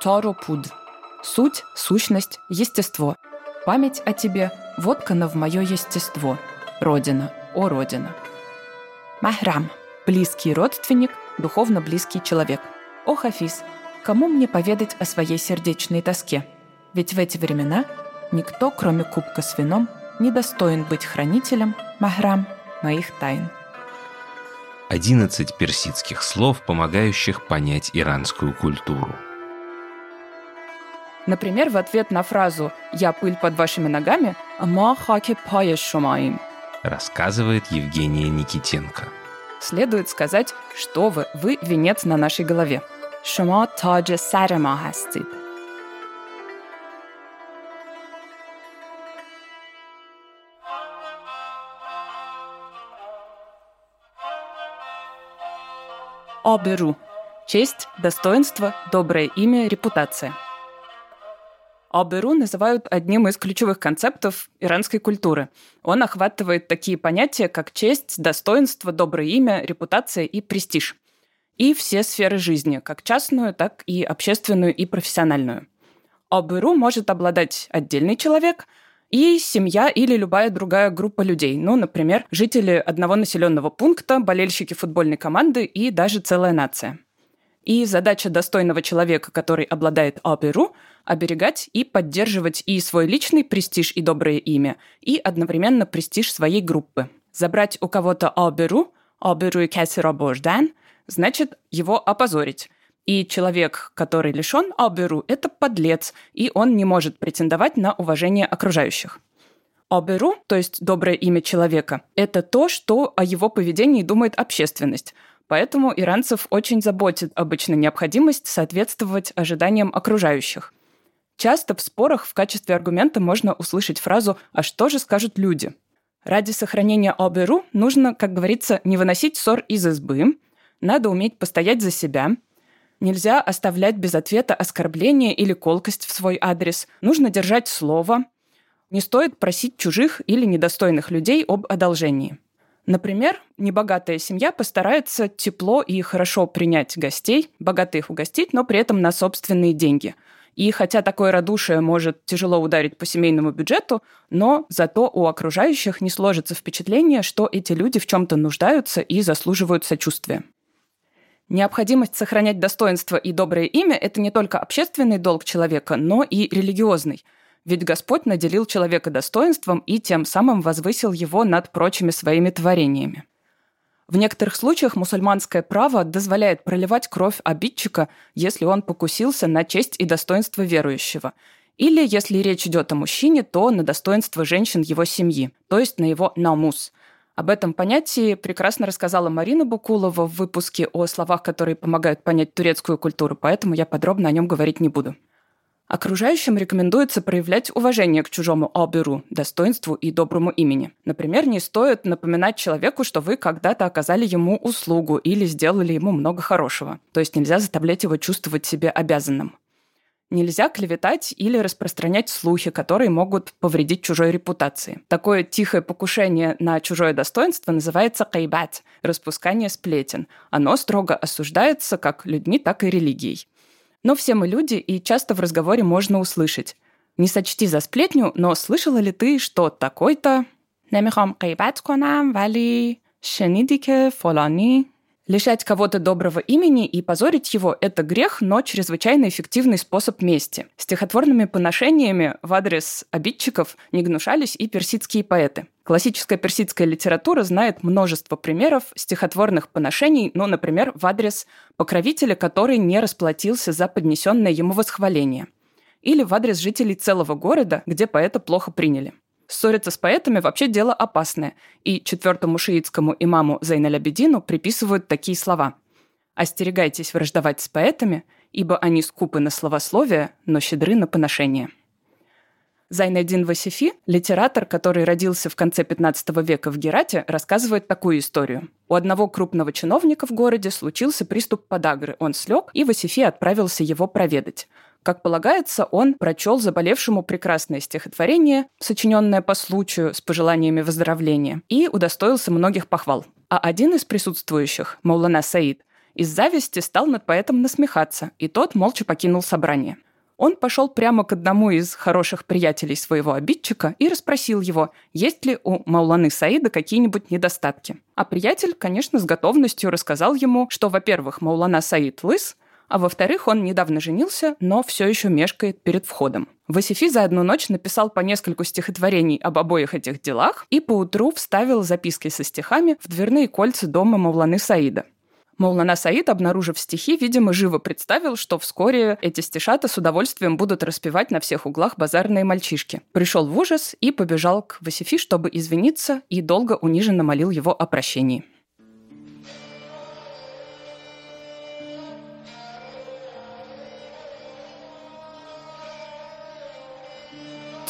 Тору пуд. Суть, сущность, естество. Память о тебе – воткана в мое естество. Родина, о Родина. Махрам – близкий родственник, духовно близкий человек. О Хафиз – кому мне поведать о своей сердечной тоске? Ведь в эти времена никто, кроме кубка с вином, не достоин быть хранителем, махрам, моих тайн. 11 персидских слов, помогающих понять иранскую культуру. Например, в ответ на фразу «Я пыль под вашими ногами» «Ама хаки шумаим» рассказывает Евгения Никитенко. Следует сказать, что вы, вы венец на нашей голове. Шума таджа хастид. Оберу. Честь, достоинство, доброе имя, репутация. Аберу называют одним из ключевых концептов иранской культуры. Он охватывает такие понятия, как честь, достоинство, доброе имя, репутация и престиж. И все сферы жизни, как частную, так и общественную и профессиональную. Аберу может обладать отдельный человек – и семья или любая другая группа людей. Ну, например, жители одного населенного пункта, болельщики футбольной команды и даже целая нация. И задача достойного человека, который обладает Аберу, оберегать и поддерживать и свой личный престиж и доброе имя, и одновременно престиж своей группы. Забрать у кого-то Аберу, Аберу и Кесерабождан, значит его опозорить. И человек, который лишен Аберу, это подлец, и он не может претендовать на уважение окружающих. Аберу, то есть доброе имя человека, это то, что о его поведении думает общественность. Поэтому иранцев очень заботит обычно необходимость соответствовать ожиданиям окружающих. Часто в спорах в качестве аргумента можно услышать фразу «а что же скажут люди?». Ради сохранения оберу нужно, как говорится, не выносить ссор из избы, надо уметь постоять за себя, Нельзя оставлять без ответа оскорбление или колкость в свой адрес. Нужно держать слово. Не стоит просить чужих или недостойных людей об одолжении. Например, небогатая семья постарается тепло и хорошо принять гостей, богатых угостить, но при этом на собственные деньги. И хотя такое радушие может тяжело ударить по семейному бюджету, но зато у окружающих не сложится впечатление, что эти люди в чем-то нуждаются и заслуживают сочувствия. Необходимость сохранять достоинство и доброе имя – это не только общественный долг человека, но и религиозный. Ведь Господь наделил человека достоинством и тем самым возвысил его над прочими своими творениями. В некоторых случаях мусульманское право дозволяет проливать кровь обидчика, если он покусился на честь и достоинство верующего. Или, если речь идет о мужчине, то на достоинство женщин его семьи, то есть на его намус – об этом понятии прекрасно рассказала Марина Букулова в выпуске о словах, которые помогают понять турецкую культуру, поэтому я подробно о нем говорить не буду. Окружающим рекомендуется проявлять уважение к чужому оберу, достоинству и доброму имени. Например, не стоит напоминать человеку, что вы когда-то оказали ему услугу или сделали ему много хорошего. То есть нельзя заставлять его чувствовать себя обязанным. Нельзя клеветать или распространять слухи, которые могут повредить чужой репутации. Такое тихое покушение на чужое достоинство называется кайбат – распускание сплетен. Оно строго осуждается как людьми, так и религией. Но все мы люди, и часто в разговоре можно услышать. Не сочти за сплетню, но слышала ли ты, что такой-то... نمیخوام غیبت کنم ولی شنیدی که فلانی Лишать кого-то доброго имени и позорить его – это грех, но чрезвычайно эффективный способ мести. Стихотворными поношениями в адрес обидчиков не гнушались и персидские поэты. Классическая персидская литература знает множество примеров стихотворных поношений, ну, например, в адрес покровителя, который не расплатился за поднесенное ему восхваление. Или в адрес жителей целого города, где поэта плохо приняли. Ссориться с поэтами вообще дело опасное, и четвертому шиитскому имаму Зайналябедину приписывают такие слова. «Остерегайтесь враждовать с поэтами, ибо они скупы на словословие, но щедры на поношение». Зайнадин Васифи, литератор, который родился в конце 15 века в Герате, рассказывает такую историю. У одного крупного чиновника в городе случился приступ подагры. Он слег, и Васифи отправился его проведать. Как полагается, он прочел заболевшему прекрасное стихотворение, сочиненное по случаю с пожеланиями выздоровления, и удостоился многих похвал. А один из присутствующих, Маулана Саид, из зависти стал над поэтом насмехаться, и тот молча покинул собрание. Он пошел прямо к одному из хороших приятелей своего обидчика и расспросил его, есть ли у Мауланы Саида какие-нибудь недостатки. А приятель, конечно, с готовностью рассказал ему, что, во-первых, Маулана Саид лыс, а во-вторых, он недавно женился, но все еще мешкает перед входом. Васифи за одну ночь написал по нескольку стихотворений об обоих этих делах и поутру вставил записки со стихами в дверные кольца дома Мавланы Саида. Маулана Саид, обнаружив стихи, видимо, живо представил, что вскоре эти стишата с удовольствием будут распевать на всех углах базарные мальчишки. Пришел в ужас и побежал к Васифи, чтобы извиниться, и долго униженно молил его о прощении.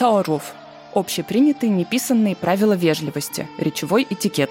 Тааруф – общепринятые неписанные правила вежливости, речевой этикет.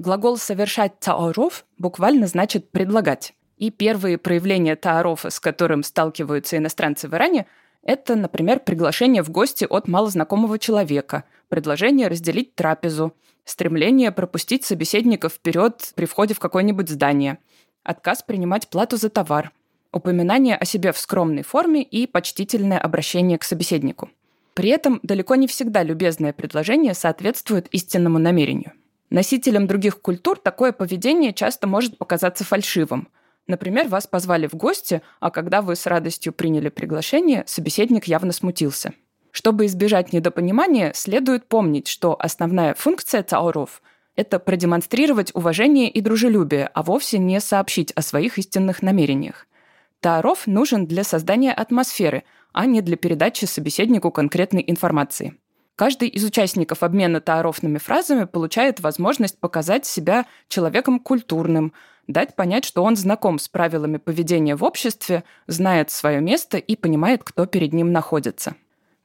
Глагол «совершать тааруф» буквально значит «предлагать». И первые проявления тааруфа, с которым сталкиваются иностранцы в Иране, это, например, приглашение в гости от малознакомого человека, предложение разделить трапезу, стремление пропустить собеседника вперед при входе в какое-нибудь здание, отказ принимать плату за товар, упоминание о себе в скромной форме и почтительное обращение к собеседнику. При этом далеко не всегда любезное предложение соответствует истинному намерению. Носителям других культур такое поведение часто может показаться фальшивым. Например, вас позвали в гости, а когда вы с радостью приняли приглашение, собеседник явно смутился – чтобы избежать недопонимания, следует помнить, что основная функция тауров – это продемонстрировать уважение и дружелюбие, а вовсе не сообщить о своих истинных намерениях. Тааров нужен для создания атмосферы, а не для передачи собеседнику конкретной информации. Каждый из участников обмена таарофными фразами получает возможность показать себя человеком культурным, дать понять, что он знаком с правилами поведения в обществе, знает свое место и понимает, кто перед ним находится.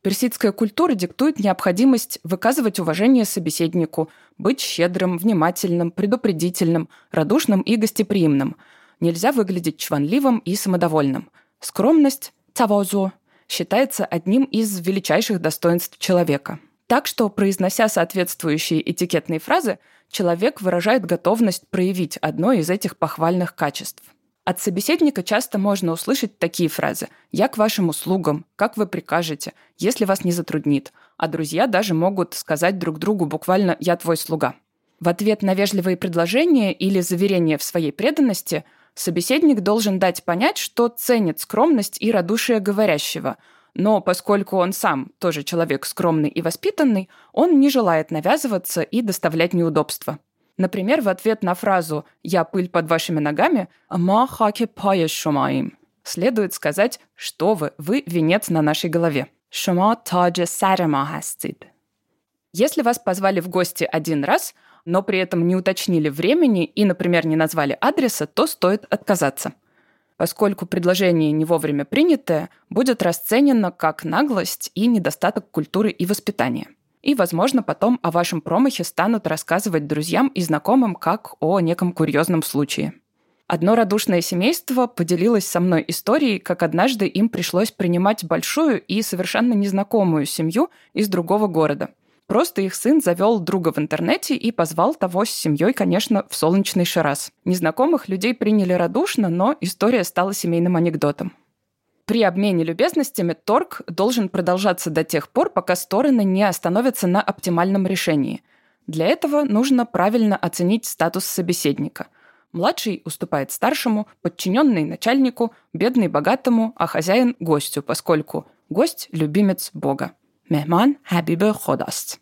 Персидская культура диктует необходимость выказывать уважение собеседнику, быть щедрым, внимательным, предупредительным, радушным и гостеприимным. Нельзя выглядеть чванливым и самодовольным. Скромность, тавозу, считается одним из величайших достоинств человека. Так что, произнося соответствующие этикетные фразы, человек выражает готовность проявить одно из этих похвальных качеств – от собеседника часто можно услышать такие фразы «я к вашим услугам», «как вы прикажете», «если вас не затруднит», а друзья даже могут сказать друг другу буквально «я твой слуга». В ответ на вежливые предложения или заверения в своей преданности собеседник должен дать понять, что ценит скромность и радушие говорящего, но поскольку он сам тоже человек скромный и воспитанный, он не желает навязываться и доставлять неудобства. Например, в ответ на фразу «Я пыль под вашими ногами» «Ама хаки шумаим» следует сказать «Что вы? Вы венец на нашей голове». «Шума таджа сарама хастид». Если вас позвали в гости один раз, но при этом не уточнили времени и, например, не назвали адреса, то стоит отказаться поскольку предложение не вовремя принятое будет расценено как наглость и недостаток культуры и воспитания. И, возможно, потом о вашем промахе станут рассказывать друзьям и знакомым как о неком курьезном случае. Одно радушное семейство поделилось со мной историей, как однажды им пришлось принимать большую и совершенно незнакомую семью из другого города. Просто их сын завел друга в интернете и позвал того с семьей, конечно, в солнечный Шарас. Незнакомых людей приняли радушно, но история стала семейным анекдотом. При обмене любезностями торг должен продолжаться до тех пор, пока стороны не остановятся на оптимальном решении. Для этого нужно правильно оценить статус собеседника. Младший уступает старшему, подчиненный начальнику, бедный богатому, а хозяин гостю, поскольку гость – любимец Бога. Мехман хабибе ходаст.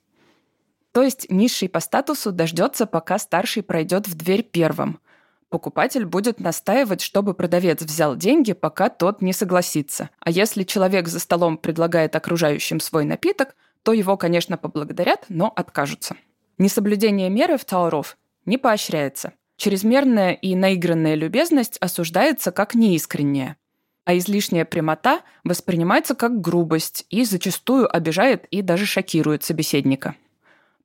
То есть низший по статусу дождется, пока старший пройдет в дверь первым – покупатель будет настаивать, чтобы продавец взял деньги, пока тот не согласится. А если человек за столом предлагает окружающим свой напиток, то его, конечно, поблагодарят, но откажутся. Несоблюдение меры в Тауров не поощряется. Чрезмерная и наигранная любезность осуждается как неискренняя, а излишняя прямота воспринимается как грубость и зачастую обижает и даже шокирует собеседника.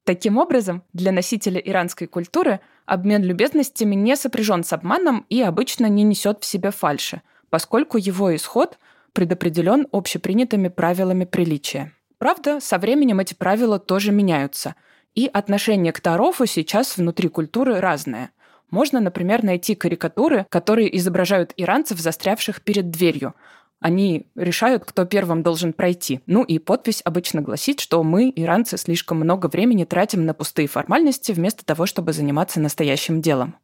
Таким образом, для носителя иранской культуры обмен любезностями не сопряжен с обманом и обычно не несет в себе фальши, поскольку его исход предопределен общепринятыми правилами приличия. Правда, со временем эти правила тоже меняются. И отношение к Тарофу сейчас внутри культуры разное. Можно, например, найти карикатуры, которые изображают иранцев, застрявших перед дверью. Они решают, кто первым должен пройти. Ну и подпись обычно гласит, что мы, иранцы, слишком много времени тратим на пустые формальности вместо того, чтобы заниматься настоящим делом.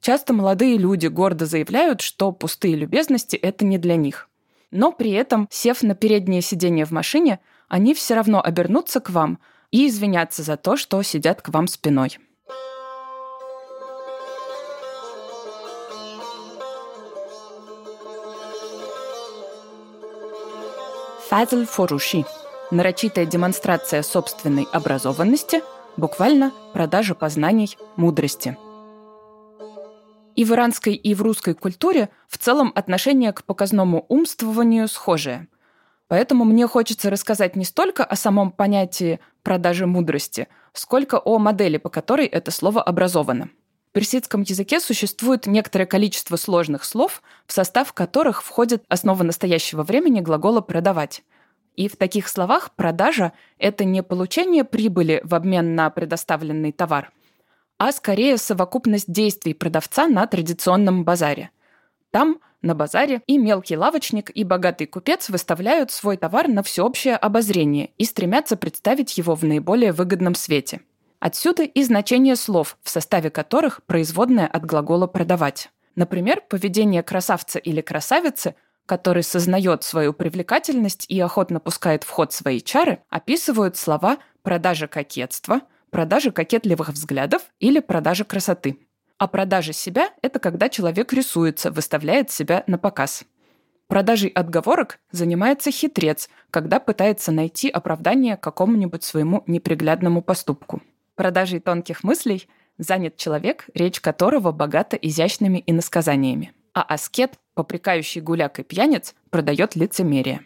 Часто молодые люди гордо заявляют, что пустые любезности – это не для них. Но при этом, сев на переднее сиденье в машине, они все равно обернутся к вам и извинятся за то, что сидят к вам спиной. Фазл форуши – нарочитая демонстрация собственной образованности, буквально продажа познаний, мудрости – и в иранской, и в русской культуре в целом отношение к показному умствованию схожее. Поэтому мне хочется рассказать не столько о самом понятии продажи мудрости, сколько о модели, по которой это слово образовано. Персидском языке существует некоторое количество сложных слов, в состав которых входит основа настоящего времени глагола «продавать». И в таких словах продажа – это не получение прибыли в обмен на предоставленный товар, а скорее совокупность действий продавца на традиционном базаре. Там, на базаре, и мелкий лавочник, и богатый купец выставляют свой товар на всеобщее обозрение и стремятся представить его в наиболее выгодном свете. Отсюда и значение слов, в составе которых производное от глагола «продавать». Например, поведение красавца или красавицы, который сознает свою привлекательность и охотно пускает в ход свои чары, описывают слова «продажа кокетства», продажа кокетливых взглядов или продажа красоты. А продажа себя – это когда человек рисуется, выставляет себя на показ. Продажей отговорок занимается хитрец, когда пытается найти оправдание какому-нибудь своему неприглядному поступку. Продажей тонких мыслей занят человек, речь которого богата изящными иносказаниями. А аскет, попрекающий гуляк и пьяниц, продает лицемерие.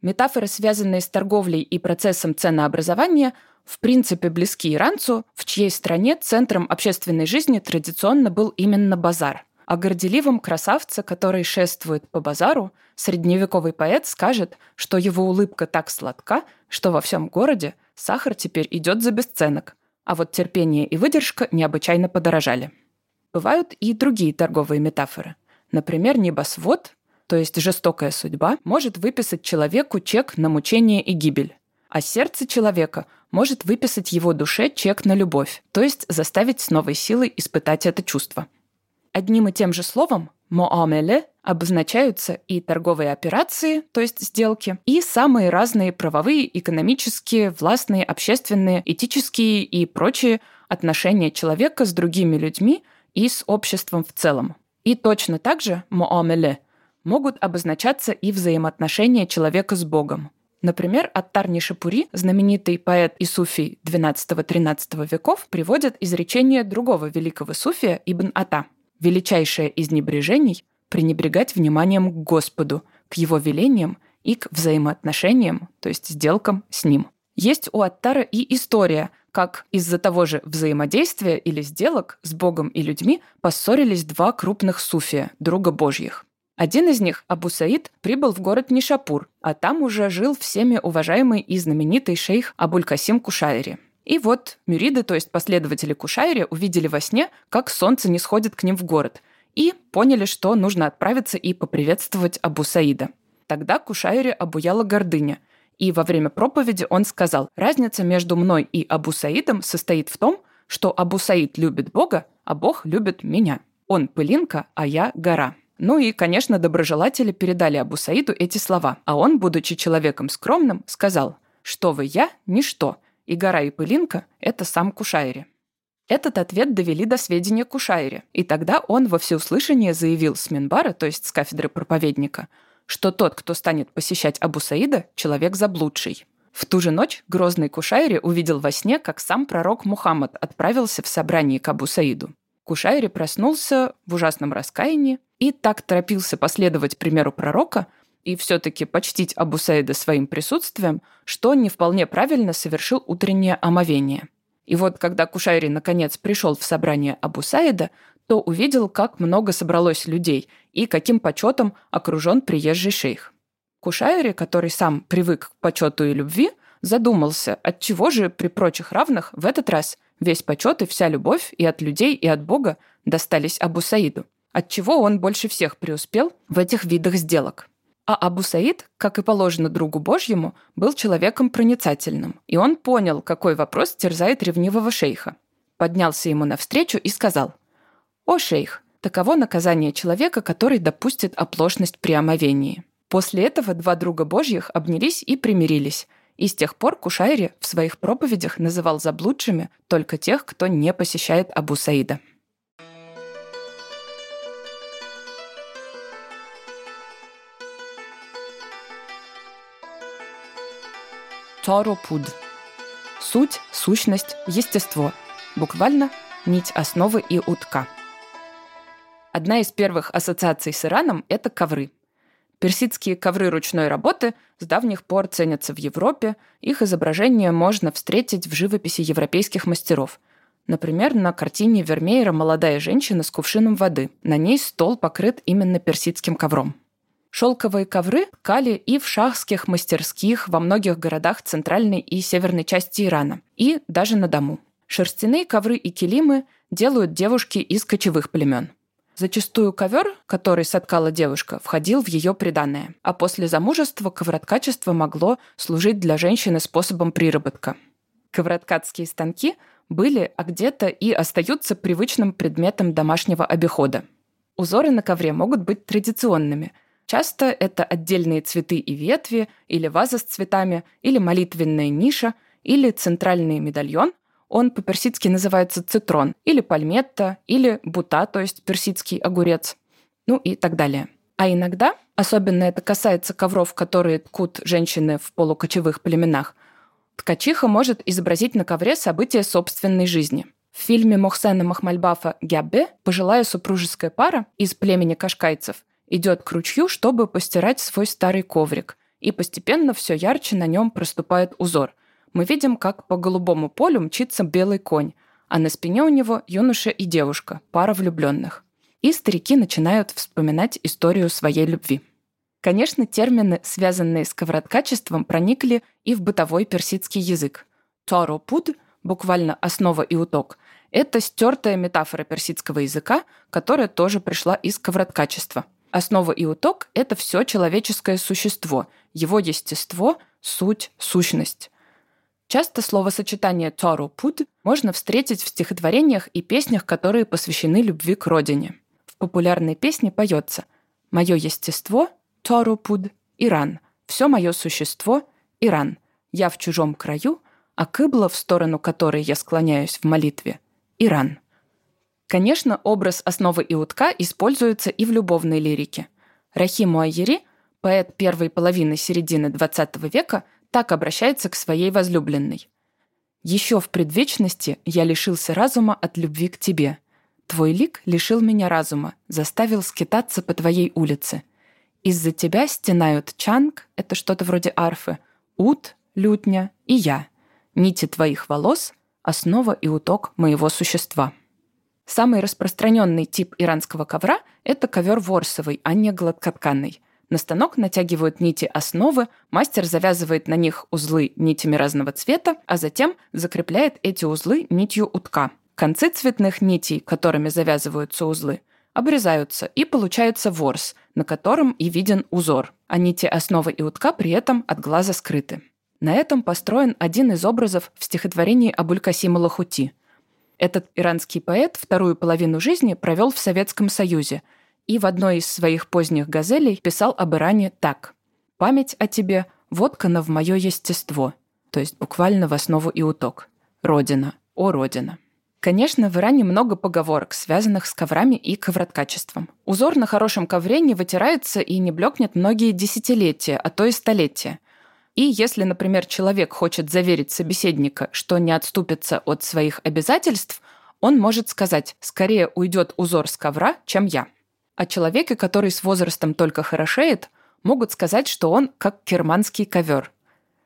Метафоры, связанные с торговлей и процессом ценообразования, в принципе близки иранцу, в чьей стране центром общественной жизни традиционно был именно базар. О горделивом красавце, который шествует по базару, средневековый поэт скажет, что его улыбка так сладка, что во всем городе сахар теперь идет за бесценок, а вот терпение и выдержка необычайно подорожали. Бывают и другие торговые метафоры. Например, небосвод, то есть жестокая судьба, может выписать человеку чек на мучение и гибель, а сердце человека может выписать его душе чек на любовь, то есть заставить с новой силой испытать это чувство. Одним и тем же словом «моамеле» обозначаются и торговые операции, то есть сделки, и самые разные правовые, экономические, властные, общественные, этические и прочие отношения человека с другими людьми и с обществом в целом. И точно так же «моамеле» могут обозначаться и взаимоотношения человека с Богом. Например, Аттар Нишапури, знаменитый поэт и суфий XII-XIII веков, приводит изречение другого великого суфия Ибн Ата. «Величайшее из небрежений – пренебрегать вниманием к Господу, к Его велениям и к взаимоотношениям, то есть сделкам с Ним». Есть у Аттара и история, как из-за того же взаимодействия или сделок с Богом и людьми поссорились два крупных суфия, друга Божьих. Один из них, Абу Саид, прибыл в город Нишапур, а там уже жил всеми уважаемый и знаменитый шейх Абуль-Касим Кушайри. И вот мюриды, то есть последователи Кушайри, увидели во сне, как солнце не сходит к ним в город, и поняли, что нужно отправиться и поприветствовать Абу Саида. Тогда Кушайри обуяла гордыня, и во время проповеди он сказал, разница между мной и Абу Саидом состоит в том, что Абу Саид любит Бога, а Бог любит меня. Он пылинка, а я гора. Ну и, конечно, доброжелатели передали Абу Саиду эти слова, а он, будучи человеком скромным, сказал, что вы я – ничто, и гора и пылинка – это сам Кушайри. Этот ответ довели до сведения Кушайри, и тогда он во всеуслышание заявил с Минбара, то есть с кафедры проповедника, что тот, кто станет посещать Абу Саида, человек заблудший. В ту же ночь грозный Кушайри увидел во сне, как сам пророк Мухаммад отправился в собрание к Абу Саиду. Кушайри проснулся в ужасном раскаянии и так торопился последовать примеру пророка и все-таки почтить Абу Саида своим присутствием, что не вполне правильно совершил утреннее омовение. И вот когда Кушайри наконец пришел в собрание Абу Саида, то увидел, как много собралось людей и каким почетом окружен приезжий шейх. Кушайри, который сам привык к почету и любви, задумался, от чего же при прочих равных в этот раз весь почет и вся любовь и от людей, и от Бога достались Абу Саиду. От чего он больше всех преуспел в этих видах сделок. А Абу Саид, как и положено другу Божьему, был человеком проницательным, и он понял, какой вопрос терзает ревнивого шейха. Поднялся ему навстречу и сказал, «О, шейх, таково наказание человека, который допустит оплошность при омовении». После этого два друга Божьих обнялись и примирились, и с тех пор Кушайри в своих проповедях называл заблудшими только тех, кто не посещает Абу Саида. Торопуд. Суть, сущность, естество. Буквально нить основы и утка. Одна из первых ассоциаций с Ираном – это ковры – Персидские ковры ручной работы с давних пор ценятся в Европе. Их изображение можно встретить в живописи европейских мастеров. Например, на картине Вермеера «Молодая женщина с кувшином воды». На ней стол покрыт именно персидским ковром. Шелковые ковры ткали и в шахских мастерских во многих городах центральной и северной части Ирана, и даже на дому. Шерстяные ковры и килимы делают девушки из кочевых племен – Зачастую ковер, который соткала девушка, входил в ее приданное, а после замужества ковроткачество могло служить для женщины способом приработка. Ковроткацкие станки были, а где-то и остаются привычным предметом домашнего обихода. Узоры на ковре могут быть традиционными. Часто это отдельные цветы и ветви, или ваза с цветами, или молитвенная ниша, или центральный медальон, он по-персидски называется цитрон, или пальметта, или бута, то есть персидский огурец, ну и так далее. А иногда, особенно это касается ковров, которые ткут женщины в полукочевых племенах, ткачиха может изобразить на ковре события собственной жизни. В фильме Мохсена Махмальбафа «Гяббе» пожилая супружеская пара из племени кашкайцев идет к ручью, чтобы постирать свой старый коврик, и постепенно все ярче на нем проступает узор – мы видим, как по голубому полю мчится белый конь, а на спине у него юноша и девушка, пара влюбленных. И старики начинают вспоминать историю своей любви. Конечно, термины, связанные с ковроткачеством, проникли и в бытовой персидский язык. Торопуд, буквально основа и уток, это стертая метафора персидского языка, которая тоже пришла из ковроткачества. Основа и уток – это все человеческое существо, его естество, суть, сущность. Часто словосочетание «тору пуд» можно встретить в стихотворениях и песнях, которые посвящены любви к родине. В популярной песне поется «Мое естество – тору пуд, Иран, все мое существо – Иран, я в чужом краю, а кыбла, в сторону которой я склоняюсь в молитве – Иран». Конечно, образ основы и утка используется и в любовной лирике. Рахим Муайери, поэт первой половины середины XX века, так обращается к своей возлюбленной. «Еще в предвечности я лишился разума от любви к тебе. Твой лик лишил меня разума, заставил скитаться по твоей улице. Из-за тебя стенают чанг, это что-то вроде арфы, ут, лютня и я. Нити твоих волос — основа и уток моего существа». Самый распространенный тип иранского ковра – это ковер ворсовый, а не гладкотканный – на станок натягивают нити основы, мастер завязывает на них узлы нитями разного цвета, а затем закрепляет эти узлы нитью утка. Концы цветных нитей, которыми завязываются узлы, обрезаются, и получается ворс, на котором и виден узор, а нити основы и утка при этом от глаза скрыты. На этом построен один из образов в стихотворении Абуль-Касима Лахути. Этот иранский поэт вторую половину жизни провел в Советском Союзе – и в одной из своих поздних газелей писал об Иране так. «Память о тебе – воткана в мое естество», то есть буквально в основу и уток. «Родина, о Родина». Конечно, в Иране много поговорок, связанных с коврами и ковроткачеством. Узор на хорошем ковре не вытирается и не блекнет многие десятилетия, а то и столетия. И если, например, человек хочет заверить собеседника, что не отступится от своих обязательств, он может сказать «скорее уйдет узор с ковра, чем я». О человеке, который с возрастом только хорошеет, могут сказать, что он как керманский ковер.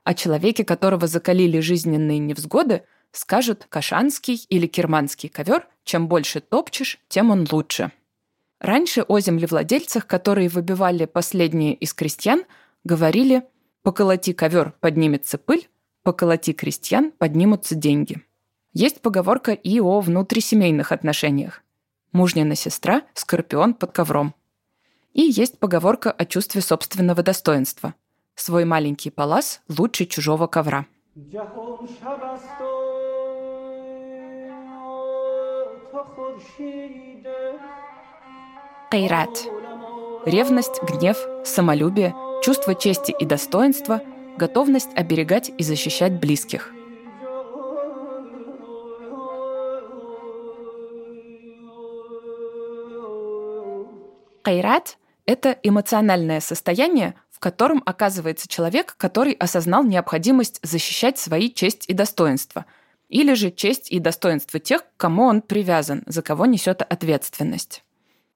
О человеке, которого закалили жизненные невзгоды, скажут кашанский или керманский ковер, чем больше топчешь, тем он лучше. Раньше о землевладельцах, которые выбивали последние из крестьян, говорили «поколоти ковер, поднимется пыль, поколоти крестьян, поднимутся деньги». Есть поговорка и о внутрисемейных отношениях. Мужняя сестра, скорпион под ковром. И есть поговорка о чувстве собственного достоинства. Свой маленький палас лучше чужого ковра. Кайрат. Ревность, гнев, самолюбие, чувство чести и достоинства, готовность оберегать и защищать близких. Кайрат – это эмоциональное состояние, в котором оказывается человек, который осознал необходимость защищать свои честь и достоинство, или же честь и достоинство тех, к кому он привязан, за кого несет ответственность.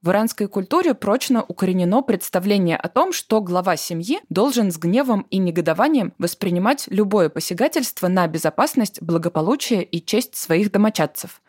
В иранской культуре прочно укоренено представление о том, что глава семьи должен с гневом и негодованием воспринимать любое посягательство на безопасность, благополучие и честь своих домочадцев,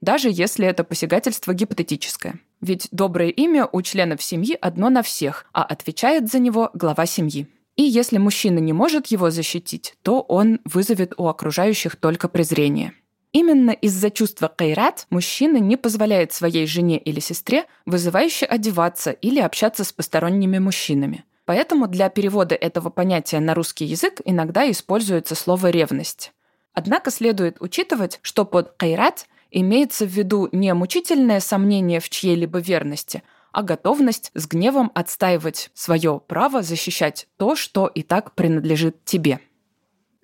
даже если это посягательство гипотетическое. Ведь доброе имя у членов семьи одно на всех, а отвечает за него глава семьи. И если мужчина не может его защитить, то он вызовет у окружающих только презрение. Именно из-за чувства кайрат мужчина не позволяет своей жене или сестре вызывающе одеваться или общаться с посторонними мужчинами. Поэтому для перевода этого понятия на русский язык иногда используется слово «ревность». Однако следует учитывать, что под кайрат имеется в виду не мучительное сомнение в чьей-либо верности, а готовность с гневом отстаивать свое право защищать то, что и так принадлежит тебе.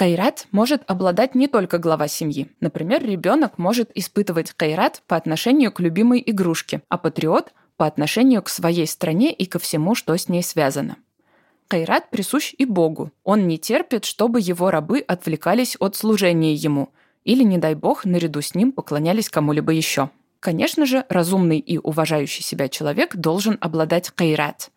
Кайрат может обладать не только глава семьи. Например, ребенок может испытывать кайрат по отношению к любимой игрушке, а патриот – по отношению к своей стране и ко всему, что с ней связано. Кайрат присущ и Богу. Он не терпит, чтобы его рабы отвлекались от служения ему – или, не дай бог, наряду с ним поклонялись кому-либо еще. Конечно же, разумный и уважающий себя человек должен обладать кайрат.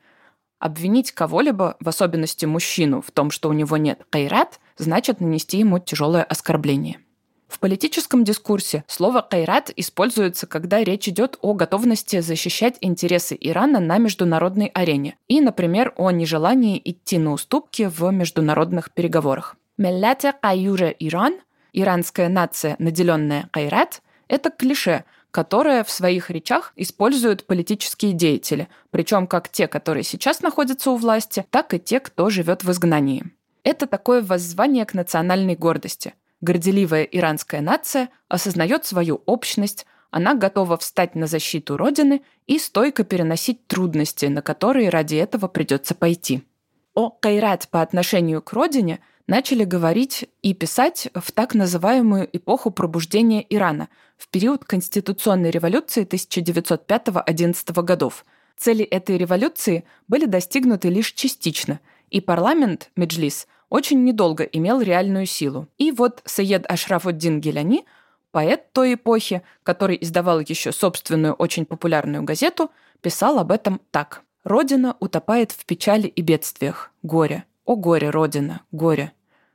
Обвинить кого-либо, в особенности мужчину, в том, что у него нет кайрат, значит нанести ему тяжелое оскорбление. В политическом дискурсе слово «кайрат» используется, когда речь идет о готовности защищать интересы Ирана на международной арене и, например, о нежелании идти на уступки в международных переговорах. «Меллате каюре Иран» иранская нация, наделенная кайрат, это клише, которое в своих речах используют политические деятели, причем как те, которые сейчас находятся у власти, так и те, кто живет в изгнании. Это такое воззвание к национальной гордости. Горделивая иранская нация осознает свою общность, она готова встать на защиту Родины и стойко переносить трудности, на которые ради этого придется пойти. О кайрат по отношению к Родине – начали говорить и писать в так называемую эпоху пробуждения Ирана, в период конституционной революции 1905-11 годов. Цели этой революции были достигнуты лишь частично, и парламент, Меджлис, очень недолго имел реальную силу. И вот Саед Ашрафуддин Геляни, поэт той эпохи, который издавал еще собственную очень популярную газету, писал об этом так. «Родина утопает в печали и бедствиях, горе, о горе, Родина, горе!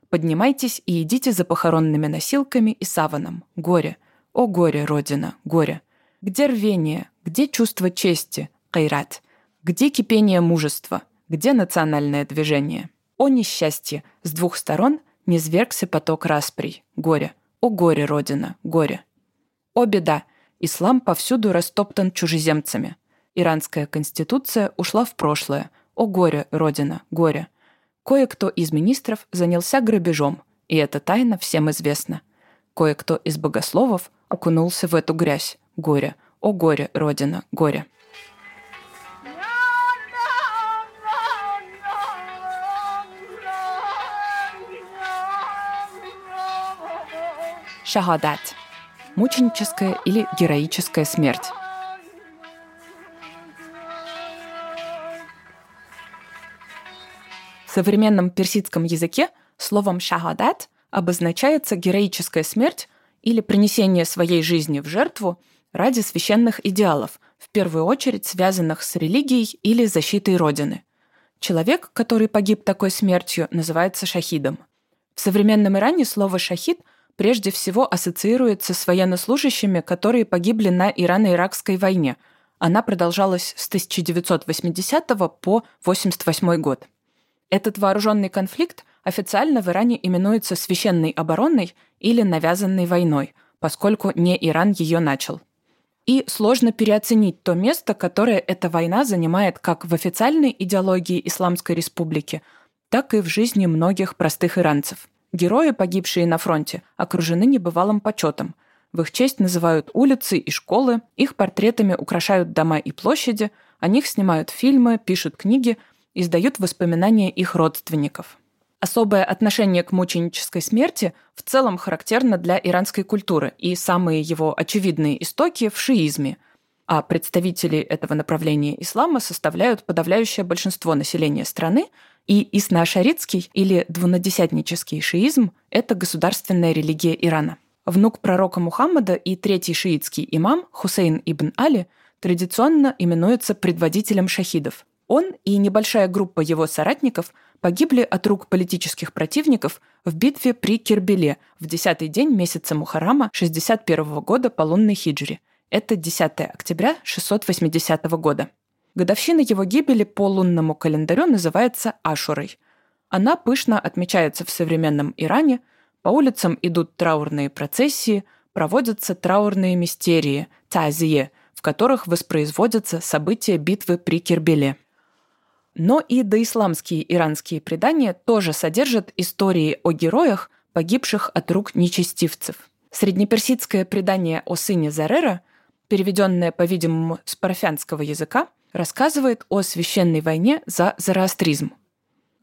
Поднимайтесь и идите за похоронными носилками и саваном. Горе! О горе, Родина, горе! Где рвение? Где чувство чести? Кайрат! Где кипение мужества? Где национальное движение? О несчастье! С двух сторон не звергся поток расприй. Горе! О горе, Родина, горе! О беда! Ислам повсюду растоптан чужеземцами. Иранская конституция ушла в прошлое. О горе, Родина, горе! Кое-кто из министров занялся грабежом, и эта тайна всем известна. Кое-кто из богословов окунулся в эту грязь. Горе, о горе, Родина, горе. Шахадат. Мученическая или героическая смерть. В современном персидском языке словом «шахадат» обозначается героическая смерть или принесение своей жизни в жертву ради священных идеалов, в первую очередь связанных с религией или защитой Родины. Человек, который погиб такой смертью, называется шахидом. В современном Иране слово «шахид» прежде всего ассоциируется с военнослужащими, которые погибли на Ирано-Иракской войне. Она продолжалась с 1980 по 1988 год. Этот вооруженный конфликт официально в Иране именуется священной обороной или навязанной войной, поскольку не Иран ее начал. И сложно переоценить то место, которое эта война занимает как в официальной идеологии Исламской Республики, так и в жизни многих простых иранцев. Герои, погибшие на фронте, окружены небывалым почетом. В их честь называют улицы и школы, их портретами украшают дома и площади, о них снимают фильмы, пишут книги, издают воспоминания их родственников. Особое отношение к мученической смерти в целом характерно для иранской культуры, и самые его очевидные истоки в шиизме, а представители этого направления ислама составляют подавляющее большинство населения страны, и исна-ашаритский или двунадесятнический шиизм – это государственная религия Ирана. Внук пророка Мухаммада и третий шиитский имам Хусейн ибн Али традиционно именуется предводителем шахидов. Он и небольшая группа его соратников погибли от рук политических противников в битве при Кирбеле в десятый день месяца Мухаррама 61 года по лунной хиджре. Это 10 октября 680 года. Годовщина его гибели по лунному календарю называется Ашурой. Она пышно отмечается в современном Иране, по улицам идут траурные процессии, проводятся траурные мистерии, тазие, в которых воспроизводятся события битвы при Кирбеле. Но и доисламские иранские предания тоже содержат истории о героях, погибших от рук нечестивцев. Среднеперсидское предание о сыне Зарера, переведенное, по-видимому, с парфянского языка, рассказывает о священной войне за зороастризм.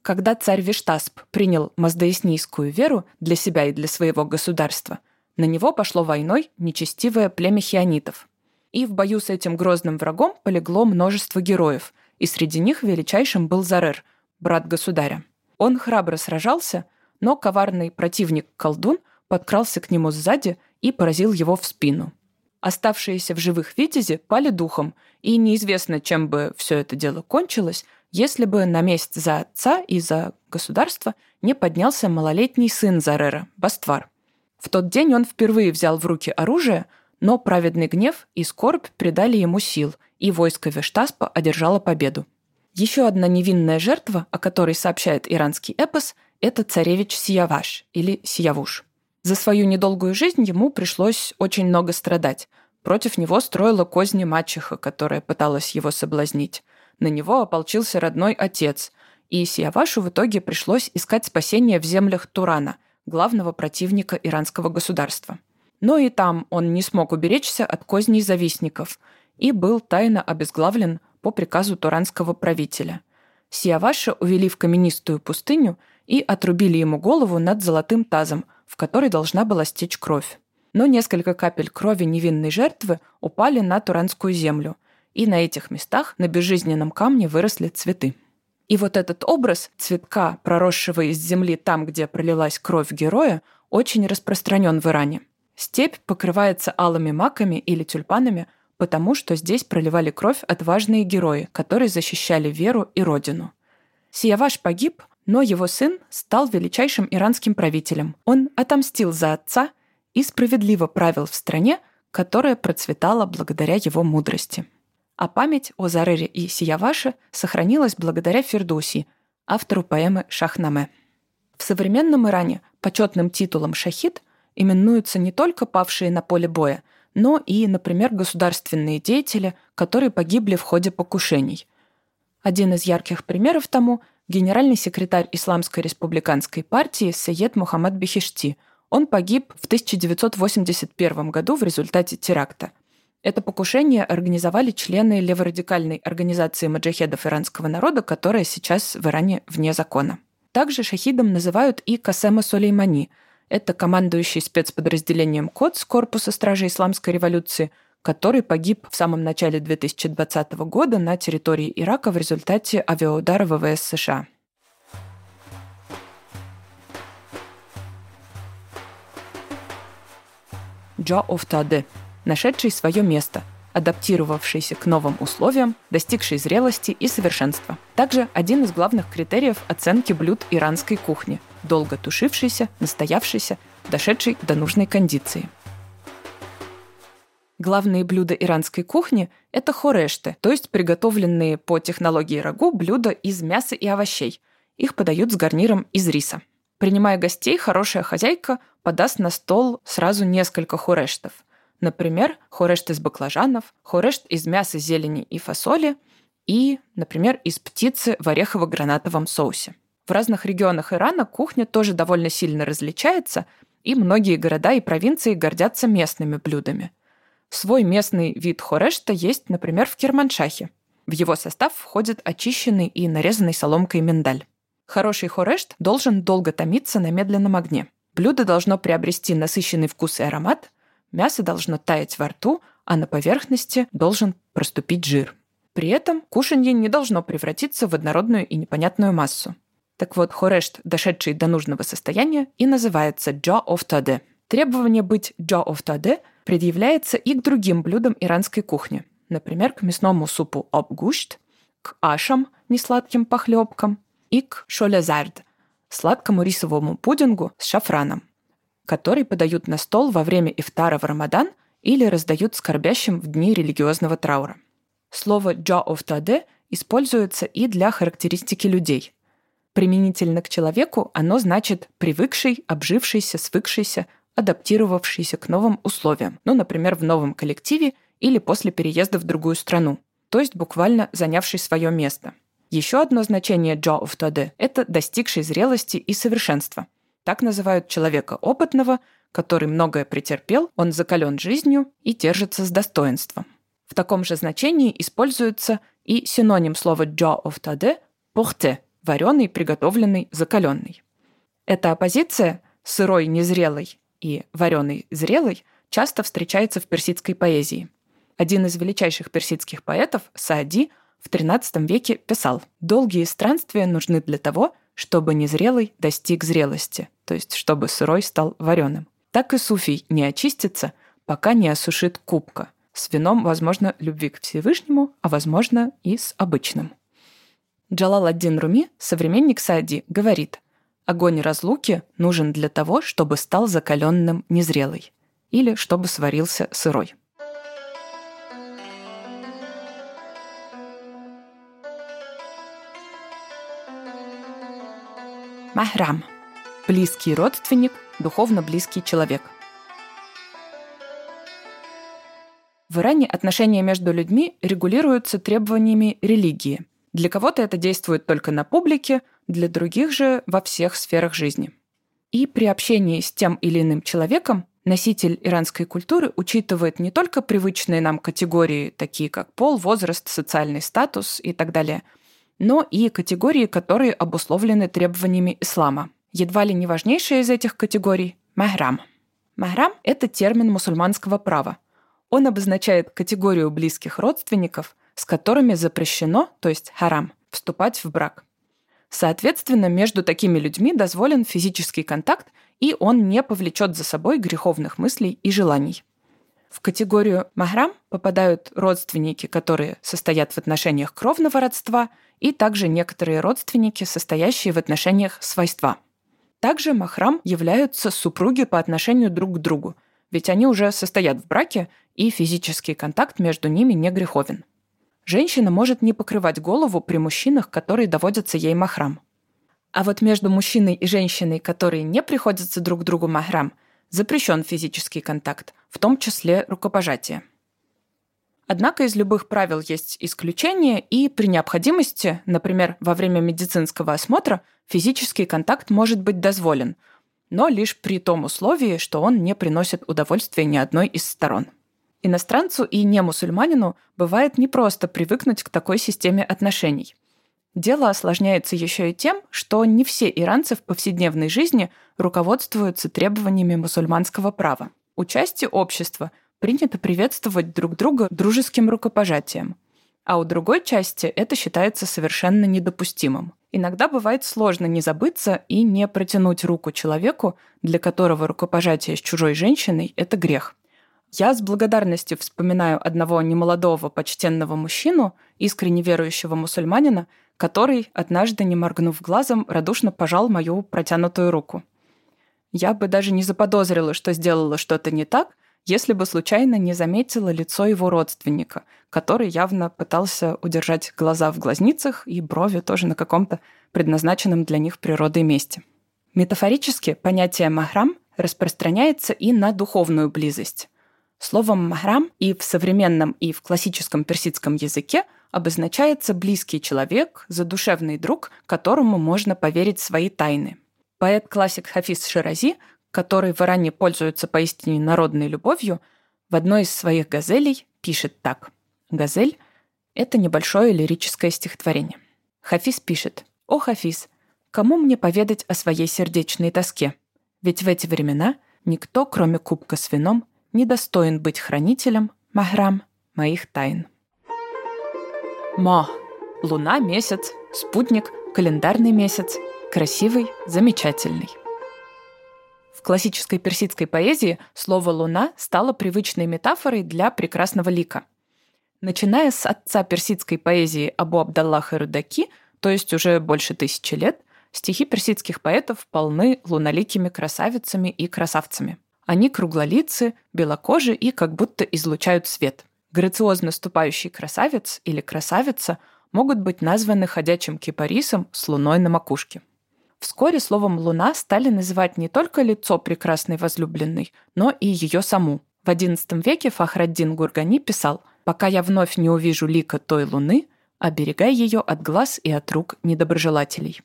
Когда царь Виштасп принял маздаиснийскую веру для себя и для своего государства, на него пошло войной нечестивое племя хионитов. И в бою с этим грозным врагом полегло множество героев, и среди них величайшим был Зарер, брат государя. Он храбро сражался, но коварный противник-колдун подкрался к нему сзади и поразил его в спину. Оставшиеся в живых витязи пали духом, и неизвестно, чем бы все это дело кончилось, если бы на месть за отца и за государство не поднялся малолетний сын Зарера, Баствар. В тот день он впервые взял в руки оружие, но праведный гнев и скорбь придали ему сил, и войско Вештаспа одержало победу. Еще одна невинная жертва, о которой сообщает иранский эпос, это царевич Сияваш или Сиявуш. За свою недолгую жизнь ему пришлось очень много страдать. Против него строила козни мачеха, которая пыталась его соблазнить. На него ополчился родной отец, и Сиявашу в итоге пришлось искать спасение в землях Турана, главного противника иранского государства. Но и там он не смог уберечься от козней завистников и был тайно обезглавлен по приказу туранского правителя. Сияваша увели в каменистую пустыню и отрубили ему голову над золотым тазом – в которой должна была стечь кровь. Но несколько капель крови невинной жертвы упали на Туранскую землю, и на этих местах на безжизненном камне выросли цветы. И вот этот образ цветка, проросшего из земли там, где пролилась кровь героя, очень распространен в Иране. Степь покрывается алыми маками или тюльпанами, потому что здесь проливали кровь отважные герои, которые защищали веру и родину. Сияваш погиб, но его сын стал величайшим иранским правителем. Он отомстил за отца и справедливо правил в стране, которая процветала благодаря его мудрости. А память о Зарере и Сияваше сохранилась благодаря Фердуси, автору поэмы «Шахнаме». В современном Иране почетным титулом «шахид» именуются не только павшие на поле боя, но и, например, государственные деятели, которые погибли в ходе покушений. Один из ярких примеров тому генеральный секретарь Исламской республиканской партии Саед Мухаммад Бехишти. Он погиб в 1981 году в результате теракта. Это покушение организовали члены леворадикальной организации маджахедов иранского народа, которая сейчас в Иране вне закона. Также шахидом называют и Касема Сулеймани. Это командующий спецподразделением КОДС Корпуса Стражи Исламской революции – который погиб в самом начале 2020 года на территории Ирака в результате авиаудара ВВС США. Джо Офтаде, нашедший свое место, адаптировавшийся к новым условиям, достигший зрелости и совершенства. Также один из главных критериев оценки блюд иранской кухни – долго тушившийся, настоявшийся, дошедший до нужной кондиции – Главные блюда иранской кухни – это хорешты, то есть приготовленные по технологии рагу блюда из мяса и овощей. Их подают с гарниром из риса. Принимая гостей, хорошая хозяйка подаст на стол сразу несколько хурештов. Например, хурешт из баклажанов, хурешт из мяса, зелени и фасоли и, например, из птицы в орехово-гранатовом соусе. В разных регионах Ирана кухня тоже довольно сильно различается, и многие города и провинции гордятся местными блюдами. Свой местный вид хорешта есть, например, в Керманшахе. В его состав входит очищенный и нарезанный соломкой миндаль. Хороший хорешт должен долго томиться на медленном огне. Блюдо должно приобрести насыщенный вкус и аромат, мясо должно таять во рту, а на поверхности должен проступить жир. При этом кушанье не должно превратиться в однородную и непонятную массу. Так вот, хорешт, дошедший до нужного состояния, и называется джо of таде. Требование быть джо of таде предъявляется и к другим блюдам иранской кухни. Например, к мясному супу обгушт, к ашам, несладким похлебкам, и к шолязард, сладкому рисовому пудингу с шафраном, который подают на стол во время ифтара в Рамадан или раздают скорбящим в дни религиозного траура. Слово «джа of таде» используется и для характеристики людей. Применительно к человеку оно значит «привыкший», «обжившийся», «свыкшийся», адаптировавшийся к новым условиям, ну, например, в новом коллективе или после переезда в другую страну, то есть буквально занявший свое место – еще одно значение Джо of Тоде – это достигший зрелости и совершенства. Так называют человека опытного, который многое претерпел, он закален жизнью и держится с достоинством. В таком же значении используется и синоним слова Джо of Тоде – пухте – вареный, приготовленный, закаленный. Эта оппозиция – сырой, незрелый и вареный, зрелый – часто встречается в персидской поэзии. Один из величайших персидских поэтов, Саади – в XIII веке писал «Долгие странствия нужны для того, чтобы незрелый достиг зрелости, то есть чтобы сырой стал вареным. Так и суфий не очистится, пока не осушит кубка. С вином, возможно, любви к Всевышнему, а возможно и с обычным. Джалал ад-Дин Руми, современник Саади, говорит, огонь разлуки нужен для того, чтобы стал закаленным незрелый или чтобы сварился сырой. Махрам – близкий родственник, духовно близкий человек. В Иране отношения между людьми регулируются требованиями религии. Для кого-то это действует только на публике, для других же во всех сферах жизни. И при общении с тем или иным человеком носитель иранской культуры учитывает не только привычные нам категории, такие как пол, возраст, социальный статус и так далее – но и категории, которые обусловлены требованиями ислама. Едва ли не важнейшая из этих категорий – махрам. Махрам – это термин мусульманского права. Он обозначает категорию близких родственников, с которыми запрещено, то есть харам, вступать в брак. Соответственно, между такими людьми дозволен физический контакт, и он не повлечет за собой греховных мыслей и желаний. В категорию махрам попадают родственники, которые состоят в отношениях кровного родства, и также некоторые родственники, состоящие в отношениях свойства. Также махрам являются супруги по отношению друг к другу, ведь они уже состоят в браке, и физический контакт между ними не греховен. Женщина может не покрывать голову при мужчинах, которые доводятся ей махрам. А вот между мужчиной и женщиной, которые не приходятся друг другу махрам – запрещен физический контакт, в том числе рукопожатие. Однако из любых правил есть исключения, и при необходимости, например, во время медицинского осмотра, физический контакт может быть дозволен, но лишь при том условии, что он не приносит удовольствия ни одной из сторон. Иностранцу и немусульманину бывает непросто привыкнуть к такой системе отношений – Дело осложняется еще и тем, что не все иранцы в повседневной жизни руководствуются требованиями мусульманского права. У части общества принято приветствовать друг друга дружеским рукопожатием, а у другой части это считается совершенно недопустимым. Иногда бывает сложно не забыться и не протянуть руку человеку, для которого рукопожатие с чужой женщиной – это грех. Я с благодарностью вспоминаю одного немолодого почтенного мужчину, искренне верующего мусульманина, который, однажды не моргнув глазом, радушно пожал мою протянутую руку. Я бы даже не заподозрила, что сделала что-то не так, если бы случайно не заметила лицо его родственника, который явно пытался удержать глаза в глазницах и брови тоже на каком-то предназначенном для них природой месте. Метафорически понятие «махрам» распространяется и на духовную близость. Словом «махрам» и в современном, и в классическом персидском языке обозначается близкий человек, задушевный друг, которому можно поверить свои тайны. Поэт-классик Хафиз Ширази, который в Иране пользуется поистине народной любовью, в одной из своих газелей пишет так. Газель — это небольшое лирическое стихотворение. Хафиз пишет «О, Хафиз, кому мне поведать о своей сердечной тоске? Ведь в эти времена никто, кроме кубка с вином, не достоин быть хранителем, махрам, моих тайн». Ма — луна, месяц, спутник, календарный месяц, красивый, замечательный. В классической персидской поэзии слово «луна» стало привычной метафорой для прекрасного лика. Начиная с отца персидской поэзии Абу Абдаллаха Рудаки, то есть уже больше тысячи лет, стихи персидских поэтов полны луноликими красавицами и красавцами. Они круглолицы, белокожи и как будто излучают свет. Грациозно ступающий красавец или красавица могут быть названы ходячим кипарисом с луной на макушке. Вскоре словом «луна» стали называть не только лицо прекрасной возлюбленной, но и ее саму. В XI веке Фахраддин Гургани писал «Пока я вновь не увижу лика той луны, оберегай ее от глаз и от рук недоброжелателей».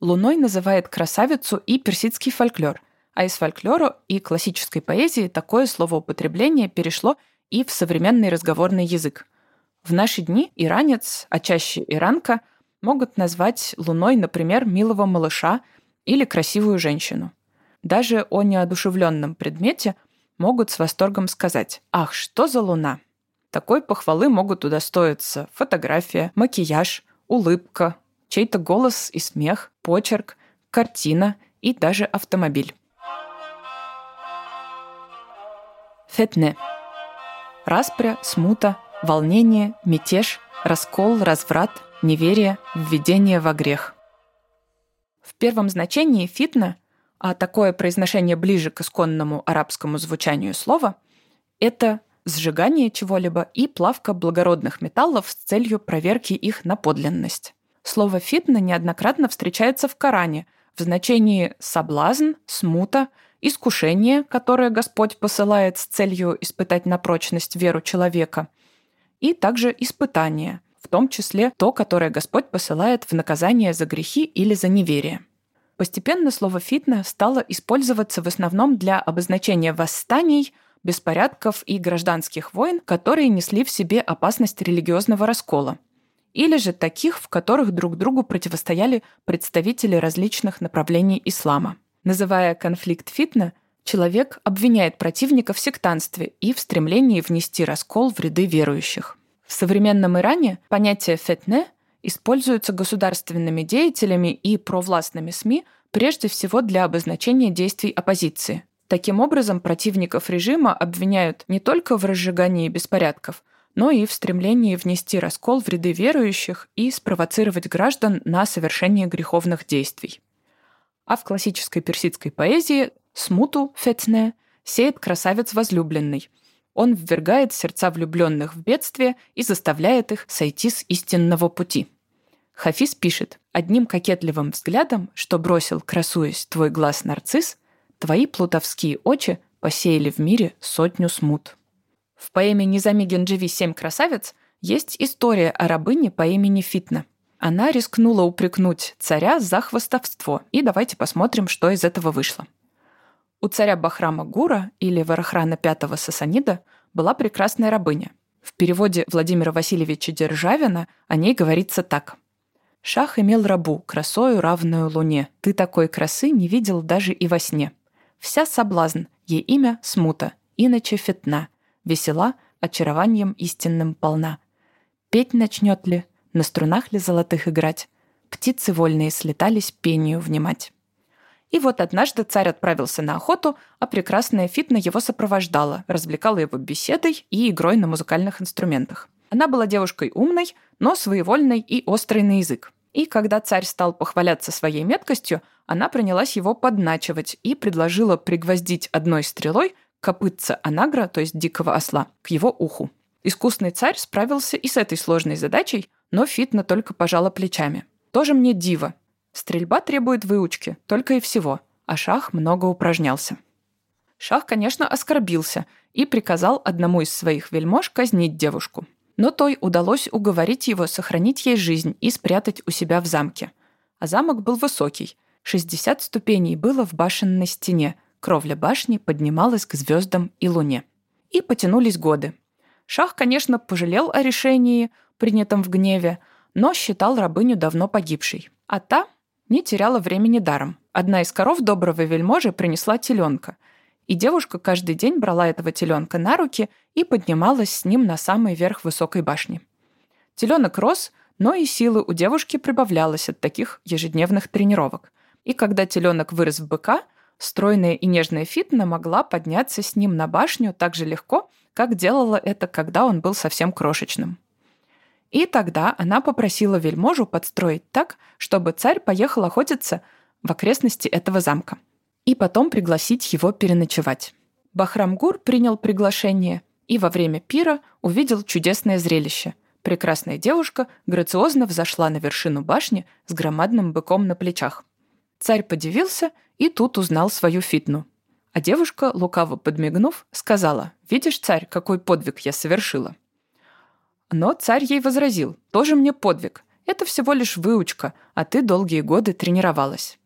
Луной называет красавицу и персидский фольклор, а из фольклора и классической поэзии такое словоупотребление перешло и в современный разговорный язык. В наши дни иранец, а чаще иранка, могут назвать луной, например, милого малыша или красивую женщину. Даже о неодушевленном предмете могут с восторгом сказать «Ах, что за луна!». Такой похвалы могут удостоиться фотография, макияж, улыбка, чей-то голос и смех, почерк, картина и даже автомобиль. Фетне – Распря, смута, волнение, мятеж, раскол, разврат, неверие, введение во грех. В первом значении фитна, а такое произношение ближе к исконному арабскому звучанию слова, это сжигание чего-либо и плавка благородных металлов с целью проверки их на подлинность. Слово «фитна» неоднократно встречается в Коране в значении «соблазн», «смута», искушение, которое Господь посылает с целью испытать на прочность веру человека, и также испытание, в том числе то, которое Господь посылает в наказание за грехи или за неверие. Постепенно слово «фитна» стало использоваться в основном для обозначения восстаний, беспорядков и гражданских войн, которые несли в себе опасность религиозного раскола, или же таких, в которых друг другу противостояли представители различных направлений ислама. Называя конфликт фитна, человек обвиняет противника в сектанстве и в стремлении внести раскол в ряды верующих. В современном Иране понятие «фетне» используется государственными деятелями и провластными СМИ прежде всего для обозначения действий оппозиции. Таким образом, противников режима обвиняют не только в разжигании беспорядков, но и в стремлении внести раскол в ряды верующих и спровоцировать граждан на совершение греховных действий а в классической персидской поэзии смуту фетне сеет красавец возлюбленный. Он ввергает сердца влюбленных в бедствие и заставляет их сойти с истинного пути. Хафиз пишет, «Одним кокетливым взглядом, что бросил, красуясь, твой глаз нарцисс, твои плутовские очи посеяли в мире сотню смут». В поэме Низами Генджеви «Семь красавиц» есть история о рабыне по имени Фитна она рискнула упрекнуть царя за хвостовство. И давайте посмотрим, что из этого вышло. У царя Бахрама Гура или Варахрана V Сасанида была прекрасная рабыня. В переводе Владимира Васильевича Державина о ней говорится так. «Шах имел рабу, красою равную луне. Ты такой красы не видел даже и во сне. Вся соблазн, ей имя смута, иначе фетна, весела, очарованием истинным полна. Петь начнет ли, на струнах ли золотых играть? Птицы вольные слетались пению внимать. И вот однажды царь отправился на охоту, а прекрасная Фитна его сопровождала, развлекала его беседой и игрой на музыкальных инструментах. Она была девушкой умной, но своевольной и острой на язык. И когда царь стал похваляться своей меткостью, она принялась его подначивать и предложила пригвоздить одной стрелой копытца анагра, то есть дикого осла, к его уху. Искусный царь справился и с этой сложной задачей, но Фитна только пожала плечами. «Тоже мне диво. Стрельба требует выучки, только и всего, а Шах много упражнялся». Шах, конечно, оскорбился и приказал одному из своих вельмож казнить девушку. Но той удалось уговорить его сохранить ей жизнь и спрятать у себя в замке. А замок был высокий. 60 ступеней было в башенной стене, кровля башни поднималась к звездам и луне. И потянулись годы. Шах, конечно, пожалел о решении, принятом в гневе, но считал рабыню давно погибшей. А та не теряла времени даром. Одна из коров доброго вельможи принесла теленка, и девушка каждый день брала этого теленка на руки и поднималась с ним на самый верх высокой башни. Теленок рос, но и силы у девушки прибавлялось от таких ежедневных тренировок. И когда теленок вырос в быка, стройная и нежная Фитна могла подняться с ним на башню так же легко, как делала это, когда он был совсем крошечным. И тогда она попросила вельможу подстроить так, чтобы царь поехал охотиться в окрестности этого замка и потом пригласить его переночевать. Бахрамгур принял приглашение и во время пира увидел чудесное зрелище. Прекрасная девушка грациозно взошла на вершину башни с громадным быком на плечах. Царь подивился и тут узнал свою фитну. А девушка, лукаво подмигнув, сказала, «Видишь, царь, какой подвиг я совершила?» Но царь ей возразил, «Тоже мне подвиг. Это всего лишь выучка, а ты долгие годы тренировалась».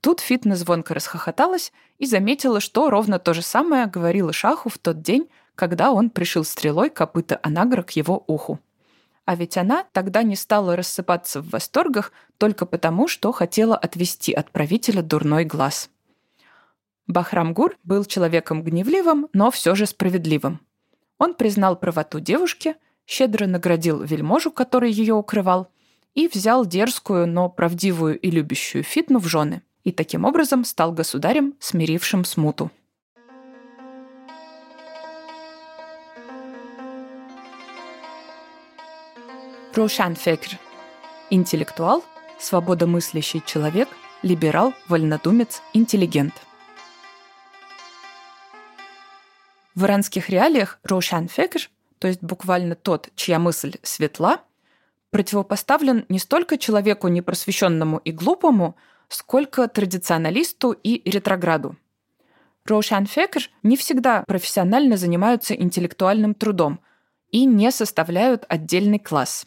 Тут Фитна звонко расхохоталась и заметила, что ровно то же самое говорила Шаху в тот день, когда он пришил стрелой копыта Анагра к его уху. А ведь она тогда не стала рассыпаться в восторгах только потому, что хотела отвести от правителя дурной глаз. Бахрамгур был человеком гневливым, но все же справедливым. Он признал правоту девушки, щедро наградил вельможу, который ее укрывал, и взял дерзкую, но правдивую и любящую Фитну в жены, и таким образом стал государем, смирившим смуту. Рошанфекер – интеллектуал, свободомыслящий человек, либерал, вольнодумец, интеллигент – В иранских реалиях Рошан Фекер, то есть буквально тот, чья мысль светла, противопоставлен не столько человеку непросвещенному и глупому, сколько традиционалисту и ретрограду. Рошан Фекер не всегда профессионально занимаются интеллектуальным трудом и не составляют отдельный класс.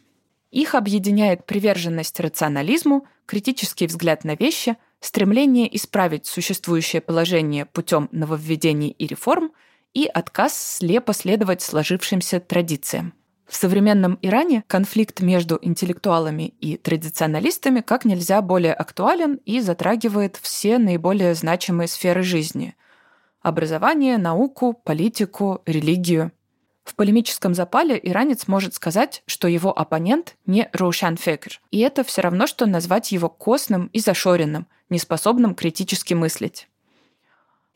Их объединяет приверженность рационализму, критический взгляд на вещи, стремление исправить существующее положение путем нововведений и реформ – и отказ слепо следовать сложившимся традициям. В современном Иране конфликт между интеллектуалами и традиционалистами как нельзя более актуален и затрагивает все наиболее значимые сферы жизни – образование, науку, политику, религию. В полемическом запале иранец может сказать, что его оппонент не Роушан Фекер, и это все равно, что назвать его костным и зашоренным, неспособным критически мыслить.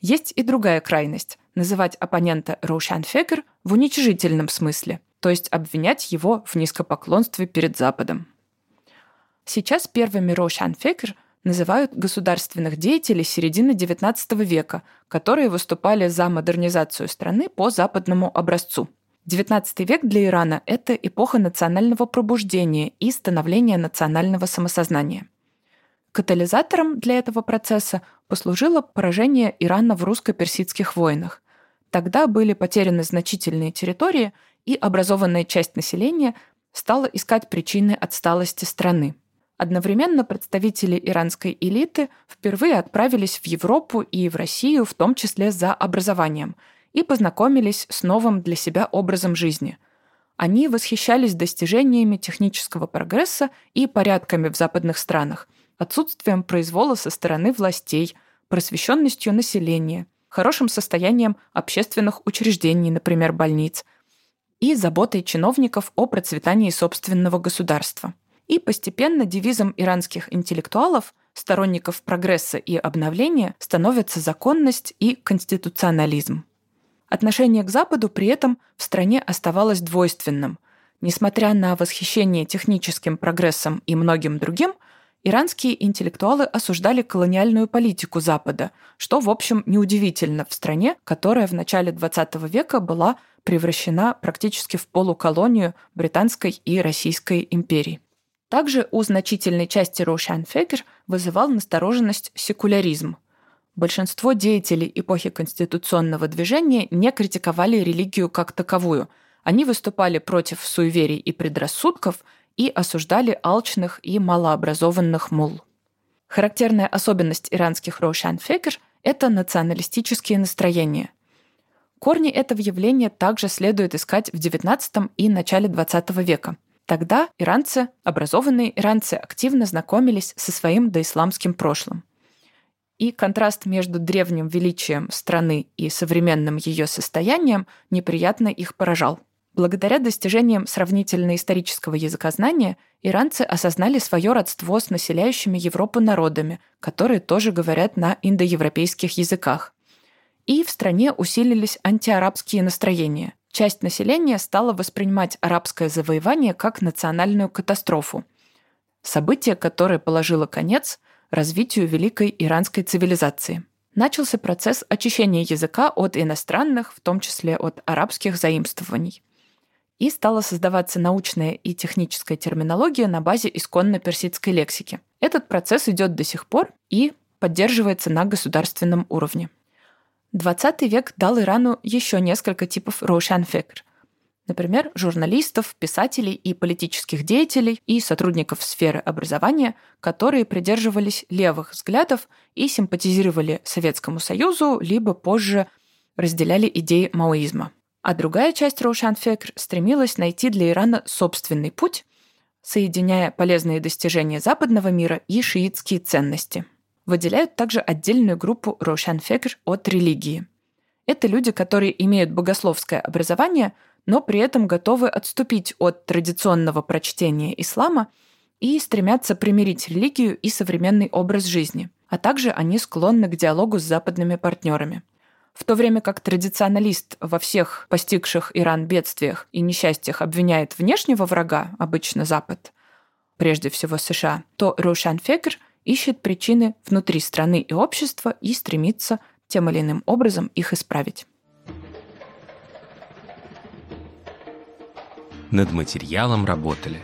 Есть и другая крайность – называть оппонента Роушан Фекер в уничижительном смысле, то есть обвинять его в низкопоклонстве перед Западом. Сейчас первыми Роушан Фекер называют государственных деятелей середины XIX века, которые выступали за модернизацию страны по западному образцу. XIX век для Ирана – это эпоха национального пробуждения и становления национального самосознания. Катализатором для этого процесса послужило поражение Ирана в русско-персидских войнах. Тогда были потеряны значительные территории, и образованная часть населения стала искать причины отсталости страны. Одновременно представители иранской элиты впервые отправились в Европу и в Россию, в том числе за образованием, и познакомились с новым для себя образом жизни. Они восхищались достижениями технического прогресса и порядками в западных странах – отсутствием произвола со стороны властей, просвещенностью населения, хорошим состоянием общественных учреждений, например, больниц, и заботой чиновников о процветании собственного государства. И постепенно девизом иранских интеллектуалов, сторонников прогресса и обновления, становятся законность и конституционализм. Отношение к Западу при этом в стране оставалось двойственным. Несмотря на восхищение техническим прогрессом и многим другим – Иранские интеллектуалы осуждали колониальную политику Запада, что, в общем, неудивительно в стране, которая в начале XX века была превращена практически в полуколонию Британской и Российской империй. Также у значительной части Рошан-Фегер вызывал настороженность секуляризм. Большинство деятелей эпохи конституционного движения не критиковали религию как таковую. Они выступали против суеверий и предрассудков и осуждали алчных и малообразованных мул. Характерная особенность иранских Рошан-Фегер – это националистические настроения. Корни этого явления также следует искать в XIX и начале XX века. Тогда иранцы, образованные иранцы, активно знакомились со своим доисламским прошлым. И контраст между древним величием страны и современным ее состоянием неприятно их поражал. Благодаря достижениям сравнительно-исторического языкознания иранцы осознали свое родство с населяющими Европу народами, которые тоже говорят на индоевропейских языках. И в стране усилились антиарабские настроения. Часть населения стала воспринимать арабское завоевание как национальную катастрофу. Событие, которое положило конец развитию великой иранской цивилизации. Начался процесс очищения языка от иностранных, в том числе от арабских заимствований. И стала создаваться научная и техническая терминология на базе исконно персидской лексики. Этот процесс идет до сих пор и поддерживается на государственном уровне. 20 век дал Ирану еще несколько типов рошан-фекр – Например, журналистов, писателей и политических деятелей и сотрудников сферы образования, которые придерживались левых взглядов и симпатизировали Советскому Союзу, либо позже разделяли идеи маоизма. А другая часть Рошан-Фекр стремилась найти для Ирана собственный путь, соединяя полезные достижения западного мира и шиитские ценности. Выделяют также отдельную группу Рошан-Фекр от религии. Это люди, которые имеют богословское образование – но при этом готовы отступить от традиционного прочтения ислама и стремятся примирить религию и современный образ жизни, а также они склонны к диалогу с западными партнерами. В то время как традиционалист во всех постигших Иран бедствиях и несчастьях обвиняет внешнего врага, обычно Запад, прежде всего США, то Рошан Фекер ищет причины внутри страны и общества и стремится тем или иным образом их исправить. Над материалом работали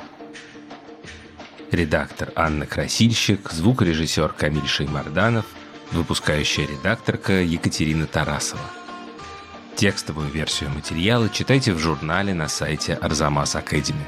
редактор Анна Красильщик, звукорежиссер Камиль Шеймарданов, выпускающая редакторка Екатерина Тарасова. Текстовую версию материала читайте в журнале на сайте Арзамас Академи.